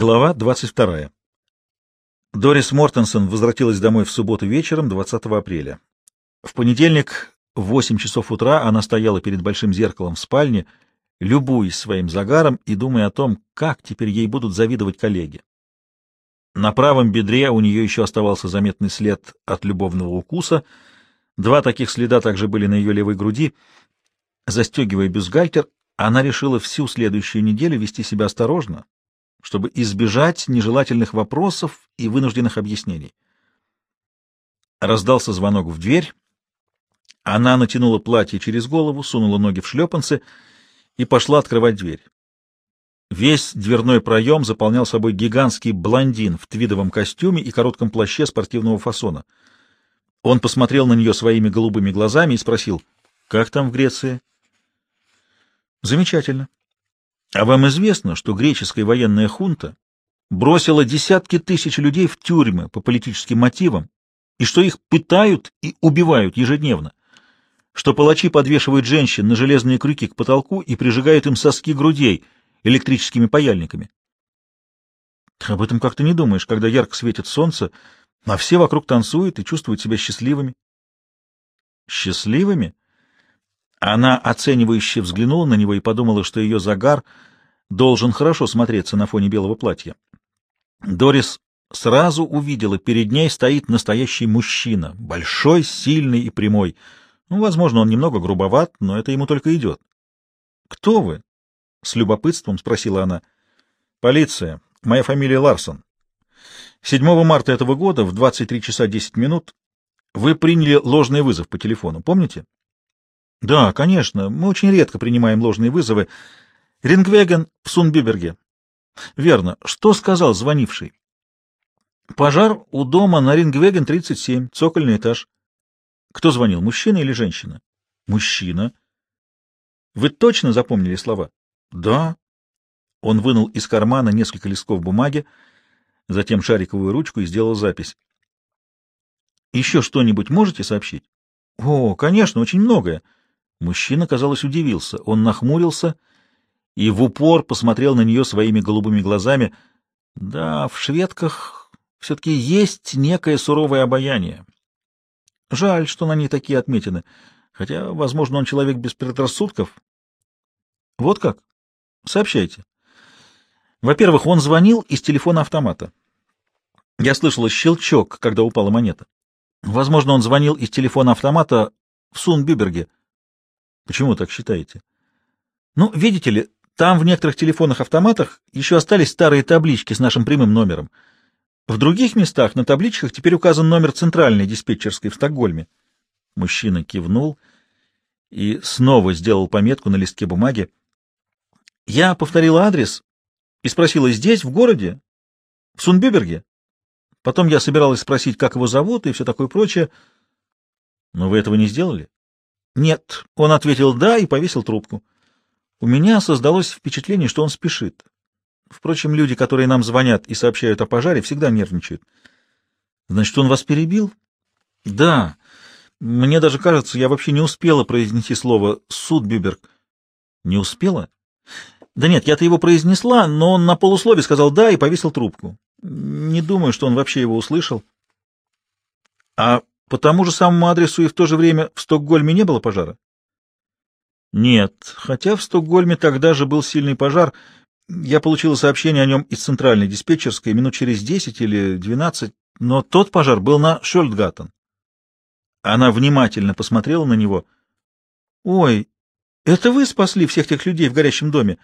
Глава 22. Дорис Мортенсон возвратилась домой в субботу вечером 20 апреля. В понедельник в 8 часов утра она стояла перед большим зеркалом в спальне, любуясь своим загаром и думая о том, как теперь ей будут завидовать коллеги. На правом бедре у нее еще оставался заметный след от любовного укуса. Два таких следа также были на ее левой груди. Застегивая бюстгальтер, она решила всю следующую неделю вести себя осторожно, чтобы избежать нежелательных вопросов и вынужденных объяснений. Раздался звонок в дверь. Она натянула платье через голову, сунула ноги в шлепанцы и пошла открывать дверь. Весь дверной проем заполнял собой гигантский блондин в твидовом костюме и коротком плаще спортивного фасона. Он посмотрел на нее своими голубыми глазами и спросил, «Как там в Греции?» «Замечательно. А вам известно, что греческая военная хунта бросила десятки тысяч людей в тюрьмы по политическим мотивам, и что их пытают и убивают ежедневно, что палачи подвешивают женщин на железные крюки к потолку и прижигают им соски грудей электрическими паяльниками. об этом как-то не думаешь, когда ярко светит солнце, а все вокруг танцуют и чувствуют себя счастливыми. Счастливыми? Она оценивающе взглянула на него и подумала, что ее загар должен хорошо смотреться на фоне белого платья. Дорис сразу увидела, перед ней стоит настоящий мужчина, большой, сильный и прямой. Ну, возможно, он немного грубоват, но это ему только идет. — Кто вы? — с любопытством спросила она. — Полиция. Моя фамилия Ларсон. 7 марта этого года в 23 часа 10 минут вы приняли ложный вызов по телефону, помните? —— Да, конечно. Мы очень редко принимаем ложные вызовы. Рингвеген в Сунбиберге. — Верно. Что сказал звонивший? — Пожар у дома на Рингвеген 37, цокольный этаж. — Кто звонил, мужчина или женщина? — Мужчина. — Вы точно запомнили слова? — Да. Он вынул из кармана несколько листков бумаги, затем шариковую ручку и сделал запись. — Еще что-нибудь можете сообщить? — О, конечно, очень многое. — Мужчина, казалось, удивился. Он нахмурился и в упор посмотрел на нее своими голубыми глазами. Да, в шведках все-таки есть некое суровое обаяние. Жаль, что на ней такие отметины, хотя, возможно, он человек без предрассудков. Вот как? Сообщайте. Во-первых, он звонил из телефона автомата. Я слышала щелчок, когда упала монета. Возможно, он звонил из телефона автомата в Сунбюберге. Почему так считаете? Ну, видите ли, там в некоторых телефонах-автоматах еще остались старые таблички с нашим прямым номером. В других местах на табличках теперь указан номер центральной диспетчерской в Стокгольме. Мужчина кивнул и снова сделал пометку на листке бумаги. Я повторила адрес и спросила, здесь, в городе? В Сунбюберге? Потом я собиралась спросить, как его зовут и все такое прочее. Но вы этого не сделали? Нет, он ответил «да» и повесил трубку. У меня создалось впечатление, что он спешит. Впрочем, люди, которые нам звонят и сообщают о пожаре, всегда нервничают. Значит, он вас перебил? Да. Мне даже кажется, я вообще не успела произнести слово «Судбюберг». Не успела? Да нет, я-то его произнесла, но он на полуслове сказал «да» и повесил трубку. Не думаю, что он вообще его услышал. А по тому же самому адресу и в то же время в Стокгольме не было пожара? Нет, хотя в Стокгольме тогда же был сильный пожар. Я получила сообщение о нем из центральной диспетчерской минут через десять или двенадцать, но тот пожар был на Шольдгаттен. Она внимательно посмотрела на него. «Ой, это вы спасли всех тех людей в горящем доме?»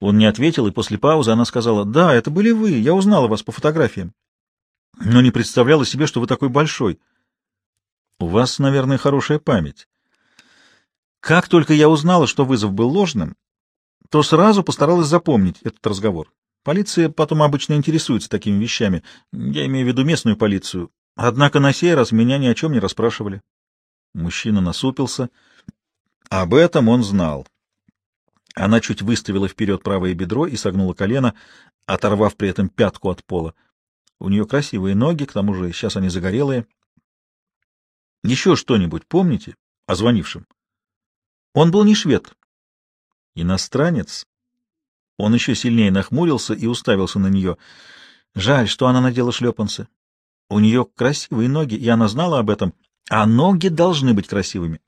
Он не ответил, и после паузы она сказала, «Да, это были вы, я узнала вас по фотографиям» но не представляла себе, что вы такой большой. У вас, наверное, хорошая память. Как только я узнала, что вызов был ложным, то сразу постаралась запомнить этот разговор. Полиция потом обычно интересуется такими вещами, я имею в виду местную полицию. Однако на сей раз меня ни о чем не расспрашивали. Мужчина насупился. Об этом он знал. Она чуть выставила вперед правое бедро и согнула колено, оторвав при этом пятку от пола. У нее красивые ноги, к тому же сейчас они загорелые. Еще что-нибудь помните о звонившем? Он был не швед. Иностранец? Он еще сильнее нахмурился и уставился на нее. Жаль, что она надела шлепанцы. У нее красивые ноги, и она знала об этом, а ноги должны быть красивыми.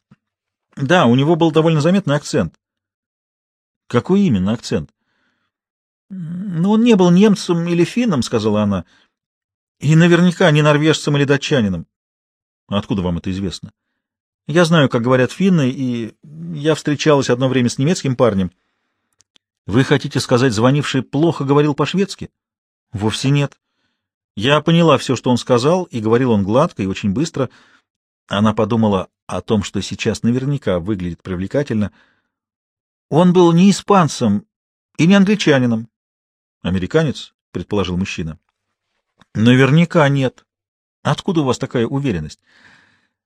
Да, у него был довольно заметный акцент. Какой именно акцент? Ну, он не был немцем или финном, сказала она, и наверняка не норвежцем или датчанином. Откуда вам это известно? Я знаю, как говорят финны, и я встречалась одно время с немецким парнем. Вы хотите сказать, звонивший плохо говорил по-шведски? Вовсе нет. Я поняла все, что он сказал, и говорил он гладко и очень быстро. Она подумала о том, что сейчас наверняка выглядит привлекательно. Он был не испанцем и не англичанином. Американец, предположил мужчина. Наверняка нет. Откуда у вас такая уверенность?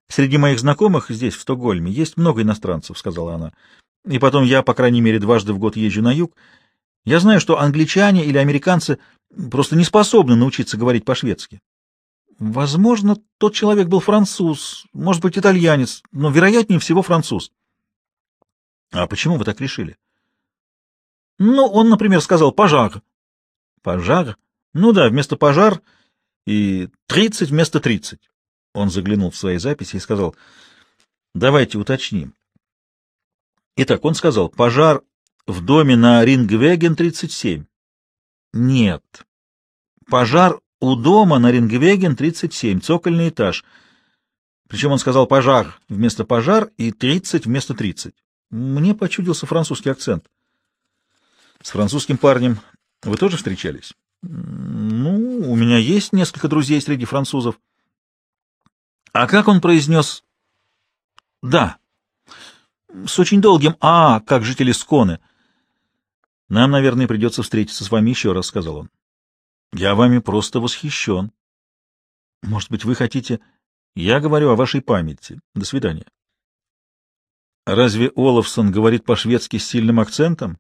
Среди моих знакомых здесь, в Стокгольме, есть много иностранцев, сказала она. И потом я, по крайней мере, дважды в год езжу на юг. Я знаю, что англичане или американцы просто не способны научиться говорить по-шведски. Возможно, тот человек был француз, может быть, итальянец, но, вероятнее всего, француз. А почему вы так решили? Ну, он, например, сказал «пожар». «Пожар»? Ну да, вместо «пожар» и «тридцать» вместо «тридцать». Он заглянул в свои записи и сказал «давайте уточним». Итак, он сказал «пожар в доме на Рингвеген 37». Нет. Пожар у дома на Рингвеген 37, цокольный этаж. Причем он сказал «пожар» вместо «пожар» и «30» вместо «30». Мне почудился французский акцент. С французским парнем вы тоже встречались? Ну, у меня есть несколько друзей среди французов. А как он произнес «да»? С очень долгим «а», как жители Сконы. Нам, наверное, придется встретиться с вами еще раз, — сказал он. Я вами просто восхищен. Может быть, вы хотите... Я говорю о вашей памяти. До свидания. Разве Олафсон говорит по-шведски с сильным акцентом?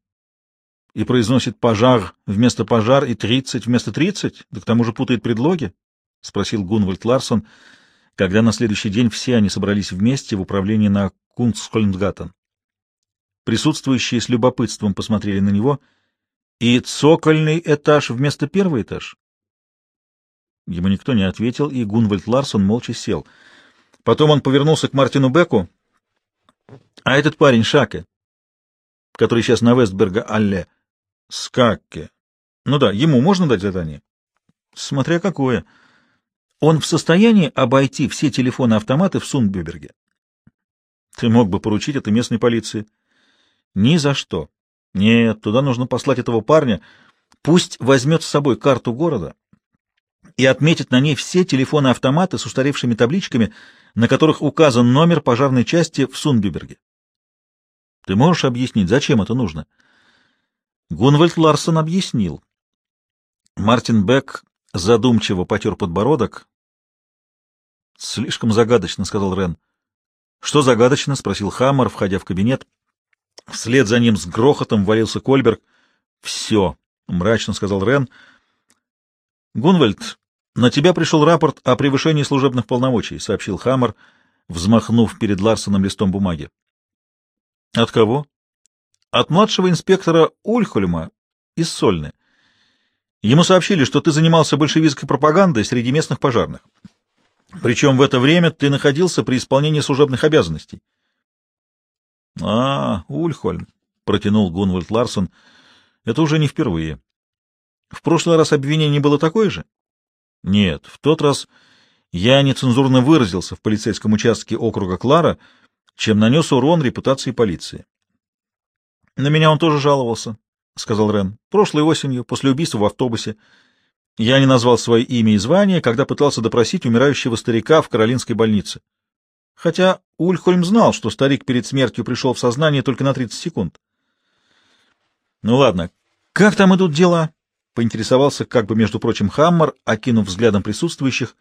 И произносит «пожар» вместо «пожар» и «тридцать» вместо «тридцать»? Да к тому же путает предлоги? — спросил Гунвальд Ларсон, когда на следующий день все они собрались вместе в управлении на Кунцхольмсгаттен. Присутствующие с любопытством посмотрели на него. И цокольный этаж вместо первый этаж? Ему никто не ответил, и Гунвальд Ларсон молча сел. Потом он повернулся к Мартину Беку. — А этот парень Шаке, который сейчас на Вестберга-Алле, Скакке. Ну да, ему можно дать задание? — Смотря какое. Он в состоянии обойти все телефоны-автоматы в Сундбюберге. Ты мог бы поручить это местной полиции. — ни за что. Нет, туда нужно послать этого парня. Пусть возьмет с собой карту города и отметит на ней все телефоны-автоматы с устаревшими табличками, на которых указан номер пожарной части в Сунбюберге. Ты можешь объяснить, зачем это нужно? Гунвальд Ларсон объяснил. Мартин Бек задумчиво потер подбородок. «Слишком загадочно», — сказал Рен. «Что загадочно?» — спросил Хаммер, входя в кабинет. Вслед за ним с грохотом валился Кольберг. «Все», — мрачно сказал Рен. «Гунвальд, на тебя пришел рапорт о превышении служебных полномочий», — сообщил Хаммер, взмахнув перед Ларсоном листом бумаги. «От кого?» «От младшего инспектора Ульхольма из Сольны. Ему сообщили, что ты занимался большевистской пропагандой среди местных пожарных. Причем в это время ты находился при исполнении служебных обязанностей. — А, Ульхольм, — протянул Гунвальд Ларсон, — это уже не впервые. В прошлый раз обвинение было такое же? — Нет, в тот раз я нецензурно выразился в полицейском участке округа Клара, чем нанес урон репутации полиции. — На меня он тоже жаловался, — сказал Рен. — Прошлой осенью, после убийства в автобусе. Я не назвал свое имя и звание, когда пытался допросить умирающего старика в Каролинской больнице. — хотя Ульхольм знал, что старик перед смертью пришел в сознание только на 30 секунд. «Ну ладно, как там идут дела?» — поинтересовался, как бы, между прочим, Хаммер, окинув взглядом присутствующих.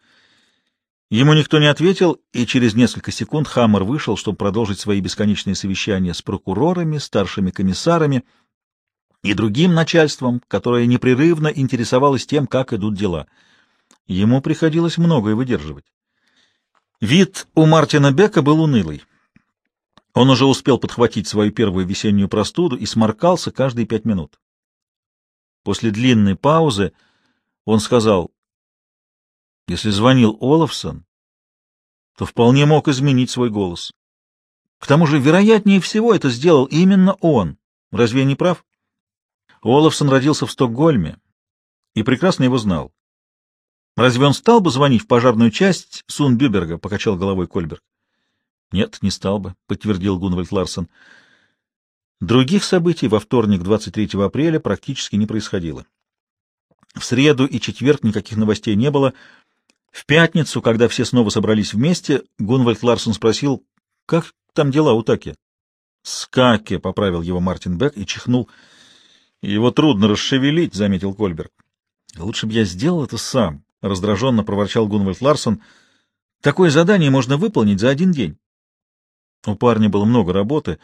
Ему никто не ответил, и через несколько секунд Хаммер вышел, чтобы продолжить свои бесконечные совещания с прокурорами, старшими комиссарами и другим начальством, которое непрерывно интересовалось тем, как идут дела. Ему приходилось многое выдерживать. Вид у Мартина Бека был унылый. Он уже успел подхватить свою первую весеннюю простуду и сморкался каждые пять минут. После длинной паузы он сказал, если звонил Олафсон, то вполне мог изменить свой голос. К тому же, вероятнее всего, это сделал именно он. Разве я не прав? Олафсон родился в Стокгольме и прекрасно его знал. Разве он стал бы звонить в пожарную часть Сунбюберга? — покачал головой Кольберг. — Нет, не стал бы, — подтвердил Гунвальд Ларсон. Других событий во вторник, 23 апреля, практически не происходило. В среду и четверг никаких новостей не было. В пятницу, когда все снова собрались вместе, Гунвальд Ларсон спросил, как там дела у Таки? — Скаки, — поправил его Мартин Бек и чихнул. — Его трудно расшевелить, — заметил Кольберг. — Лучше бы я сделал это сам, — раздраженно проворчал Гунвальд Ларсон. — Такое задание можно выполнить за один день. У парня было много работы,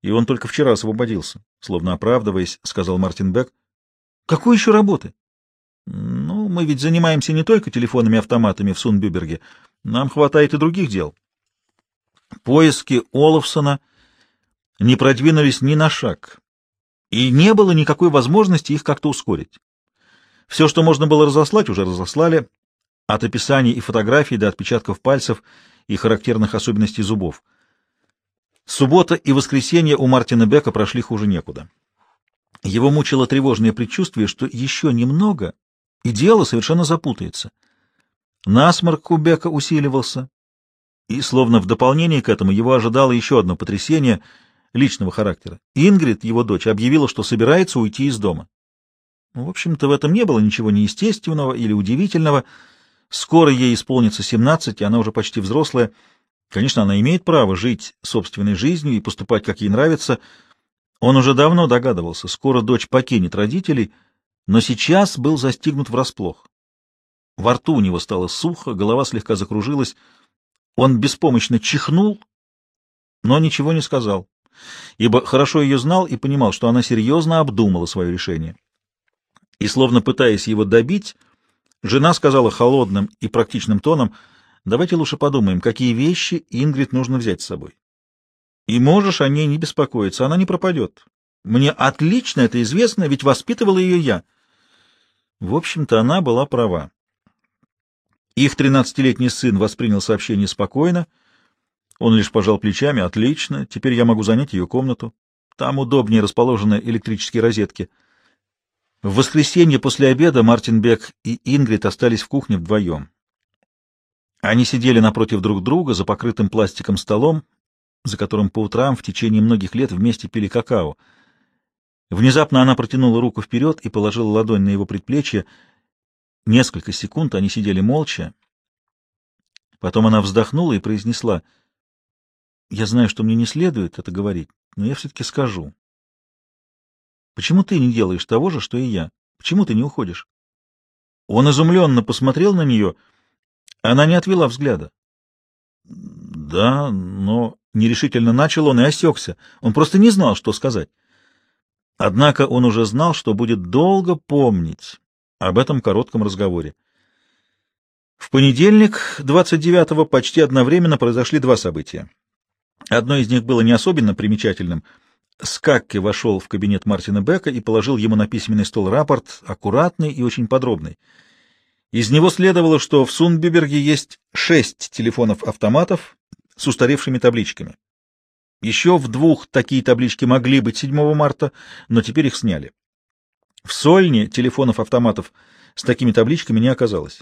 и он только вчера освободился. Словно оправдываясь, сказал Мартин Бек. — Какой еще работы? — мы ведь занимаемся не только телефонами-автоматами в Сунбюберге. Нам хватает и других дел. Поиски Олафсона не продвинулись ни на шаг, и не было никакой возможности их как-то ускорить. Все, что можно было разослать, уже разослали, от описаний и фотографий до отпечатков пальцев и характерных особенностей зубов. Суббота и воскресенье у Мартина Бека прошли хуже некуда. Его мучило тревожное предчувствие, что еще немного, и дело совершенно запутается. Насморк у Бека усиливался, и, словно в дополнение к этому, его ожидало еще одно потрясение личного характера. Ингрид, его дочь, объявила, что собирается уйти из дома. В общем-то, в этом не было ничего неестественного или удивительного. Скоро ей исполнится 17, и она уже почти взрослая. Конечно, она имеет право жить собственной жизнью и поступать, как ей нравится. Он уже давно догадывался, скоро дочь покинет родителей, но сейчас был застигнут врасплох. Во рту у него стало сухо, голова слегка закружилась. Он беспомощно чихнул, но ничего не сказал, ибо хорошо ее знал и понимал, что она серьезно обдумала свое решение и, словно пытаясь его добить, жена сказала холодным и практичным тоном, «Давайте лучше подумаем, какие вещи Ингрид нужно взять с собой. И можешь о ней не беспокоиться, она не пропадет. Мне отлично это известно, ведь воспитывала ее я». В общем-то, она была права. Их тринадцатилетний сын воспринял сообщение спокойно. Он лишь пожал плечами. «Отлично, теперь я могу занять ее комнату. Там удобнее расположены электрические розетки». В воскресенье после обеда Мартин Бек и Ингрид остались в кухне вдвоем. Они сидели напротив друг друга за покрытым пластиком столом, за которым по утрам в течение многих лет вместе пили какао. Внезапно она протянула руку вперед и положила ладонь на его предплечье. Несколько секунд они сидели молча. Потом она вздохнула и произнесла, «Я знаю, что мне не следует это говорить, но я все-таки скажу. Почему ты не делаешь того же, что и я? Почему ты не уходишь? Он изумленно посмотрел на нее. Она не отвела взгляда. Да, но нерешительно начал он и осекся. Он просто не знал, что сказать. Однако он уже знал, что будет долго помнить об этом коротком разговоре. В понедельник, 29-го, почти одновременно произошли два события. Одно из них было не особенно примечательным — Скакки вошел в кабинет Мартина Бека и положил ему на письменный стол рапорт, аккуратный и очень подробный. Из него следовало, что в Сунбиберге есть шесть телефонов-автоматов с устаревшими табличками. Еще в двух такие таблички могли быть 7 марта, но теперь их сняли. В Сольне телефонов-автоматов с такими табличками не оказалось.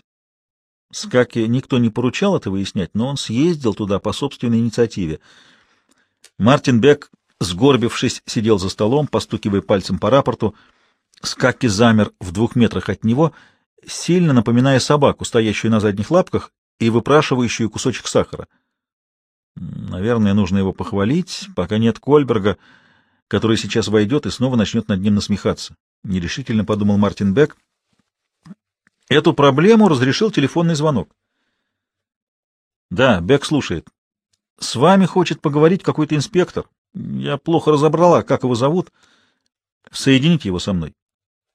Скаке никто не поручал это выяснять, но он съездил туда по собственной инициативе. Мартин Бек сгорбившись, сидел за столом, постукивая пальцем по рапорту. Скаки замер в двух метрах от него, сильно напоминая собаку, стоящую на задних лапках и выпрашивающую кусочек сахара. Наверное, нужно его похвалить, пока нет Кольберга, который сейчас войдет и снова начнет над ним насмехаться. Нерешительно подумал Мартин Бек. Эту проблему разрешил телефонный звонок. Да, Бек слушает. С вами хочет поговорить какой-то инспектор. Я плохо разобрала, как его зовут. Соедините его со мной.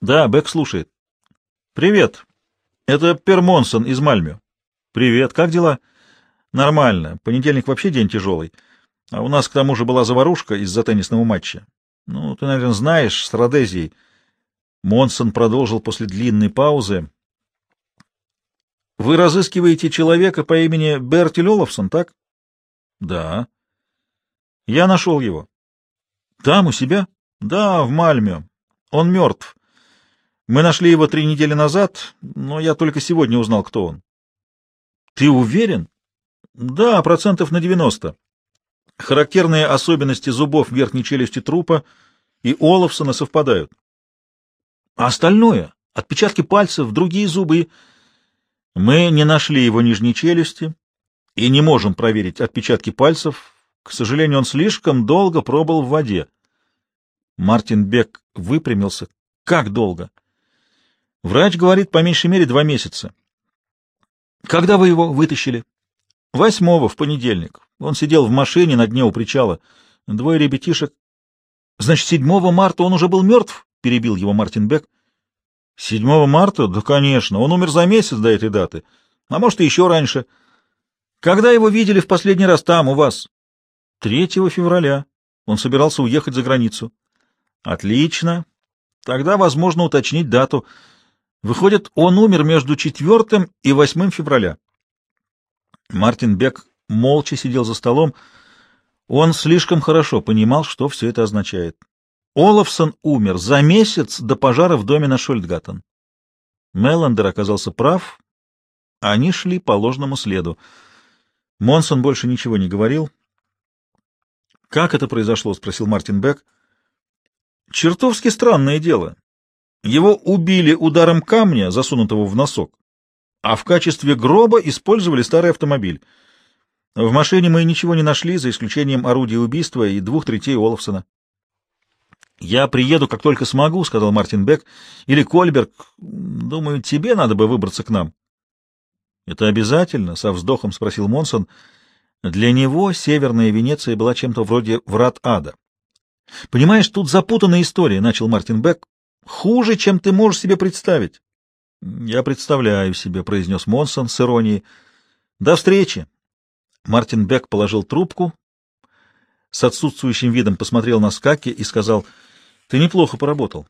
Да, Бек слушает. Привет. Это Пермонсон из Мальмё. Привет. Как дела? Нормально. Понедельник вообще день тяжелый. А у нас к тому же была заварушка из-за теннисного матча. Ну, ты, наверное, знаешь, с Родезией. Монсон продолжил после длинной паузы. «Вы разыскиваете человека по имени Бертиль Олафсон, так?» «Да». «Я нашел его». «Там, у себя?» «Да, в Мальме. Он мертв. Мы нашли его три недели назад, но я только сегодня узнал, кто он». «Ты уверен?» «Да, процентов на девяносто. Характерные особенности зубов верхней челюсти трупа и Олафсона совпадают. А остальное — отпечатки пальцев, другие зубы. Мы не нашли его нижней челюсти и не можем проверить отпечатки пальцев. К сожалению, он слишком долго пробыл в воде. Мартин Бек выпрямился. Как долго? Врач говорит, по меньшей мере, два месяца. Когда вы его вытащили? Восьмого, в понедельник. Он сидел в машине на дне у причала. Двое ребятишек. Значит, седьмого марта он уже был мертв? — перебил его Мартин Бек. Седьмого марта? Да, конечно. Он умер за месяц до этой даты. А может, и еще раньше. Когда его видели в последний раз там, у вас? Третьего февраля. Он собирался уехать за границу. Отлично. Тогда возможно уточнить дату. Выходит, он умер между четвертым и восьмым февраля. Мартин Бек молча сидел за столом. Он слишком хорошо понимал, что все это означает. Олафсон умер за месяц до пожара в доме на Шольдгаттен. Меллендер оказался прав. Они шли по ложному следу. Монсон больше ничего не говорил. «Как это произошло?» — спросил Мартин Бек. «Чертовски странное дело. Его убили ударом камня, засунутого в носок, а в качестве гроба использовали старый автомобиль. В машине мы ничего не нашли, за исключением орудия убийства и двух третей Олафсона. «Я приеду, как только смогу», — сказал Мартин Бек. «Или Кольберг. Думаю, тебе надо бы выбраться к нам». «Это обязательно?» — со вздохом спросил Монсон. Для него Северная Венеция была чем-то вроде врат ада. «Понимаешь, тут запутанная история», — начал Мартин Бек. «Хуже, чем ты можешь себе представить». «Я представляю себе», — произнес Монсон с иронией. «До встречи». Мартин Бек положил трубку, с отсутствующим видом посмотрел на Скаки и сказал, «Ты неплохо поработал.